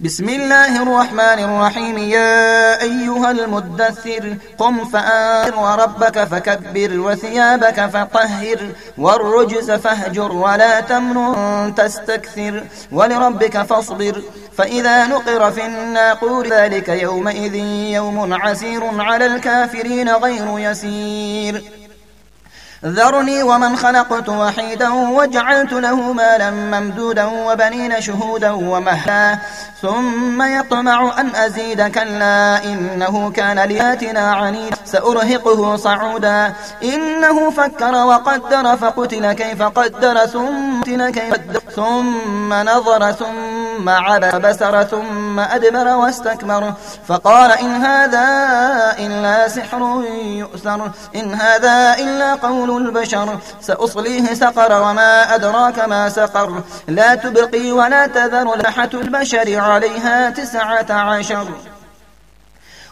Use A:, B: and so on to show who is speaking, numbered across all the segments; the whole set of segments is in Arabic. A: بسم الله الرحمن الرحيم يا أيها المدثر قم فآر وربك فكبر وثيابك فطهر والرجز فاهجر ولا تمن تستكثر ولربك فاصبر فإذا نقر في الناقور ذلك يومئذ يوم عسير على الكافرين غير يسير ذرني ومن خلقت وحيدا وجعلت له مالا ممدودا وبنين شهودا ومهلا ثم يطمع أن أزيد كلا إنه كان لياتنا عنيدا سأرهقه صعودا إنه فكر وقدر فقتل كيف قدر ثم قتل كيف قدر ثم نظر ثم عبس بسر ثم أدبر واستكبر فقال إن هذا إلا سحر يؤثر إن هذا إلا قول البشر سأصليه سقر وما أدراك ما سقر لا تبقي ولا تذر لحة البشر عليها تسعة عشر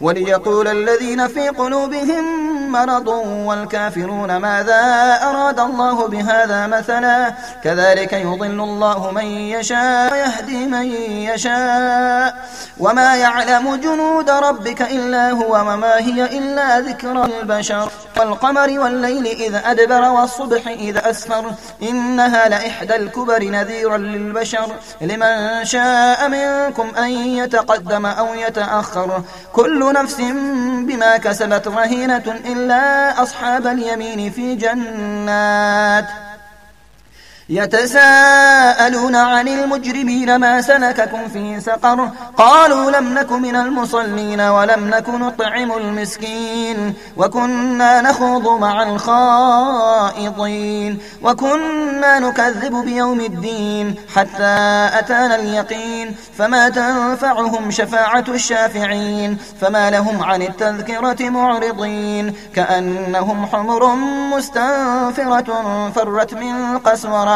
A: وليقول الذين في قلوبهم مرض والكافرون ماذا أراد الله بهذا مثلا كذلك يضل الله من يشاء ويهدي من يشاء وما يعلم جنود ربك إلا هو وما هي إلا ذكرى البشر والقمر والليل إذ أدبر والصبح إذا أسفر إنها لإحدى الكبر نذيرا للبشر لمن شاء منكم أن يتقدم أو يتأخر كل نفس بما كسبت رهينة إلا أصحاب اليمين في جنات يتساءلون عن المجرمين ما سلككم في سقر قالوا لم نك من المصلين ولم نك نطعم المسكين وكنا نخوض مع الخائضين وكنا نكذب بيوم الدين حتى أتانا اليقين فما تنفعهم شفاعة الشافعين فما لهم عن التذكرة معرضين كأنهم حمر مستنفرة فرت من قسورة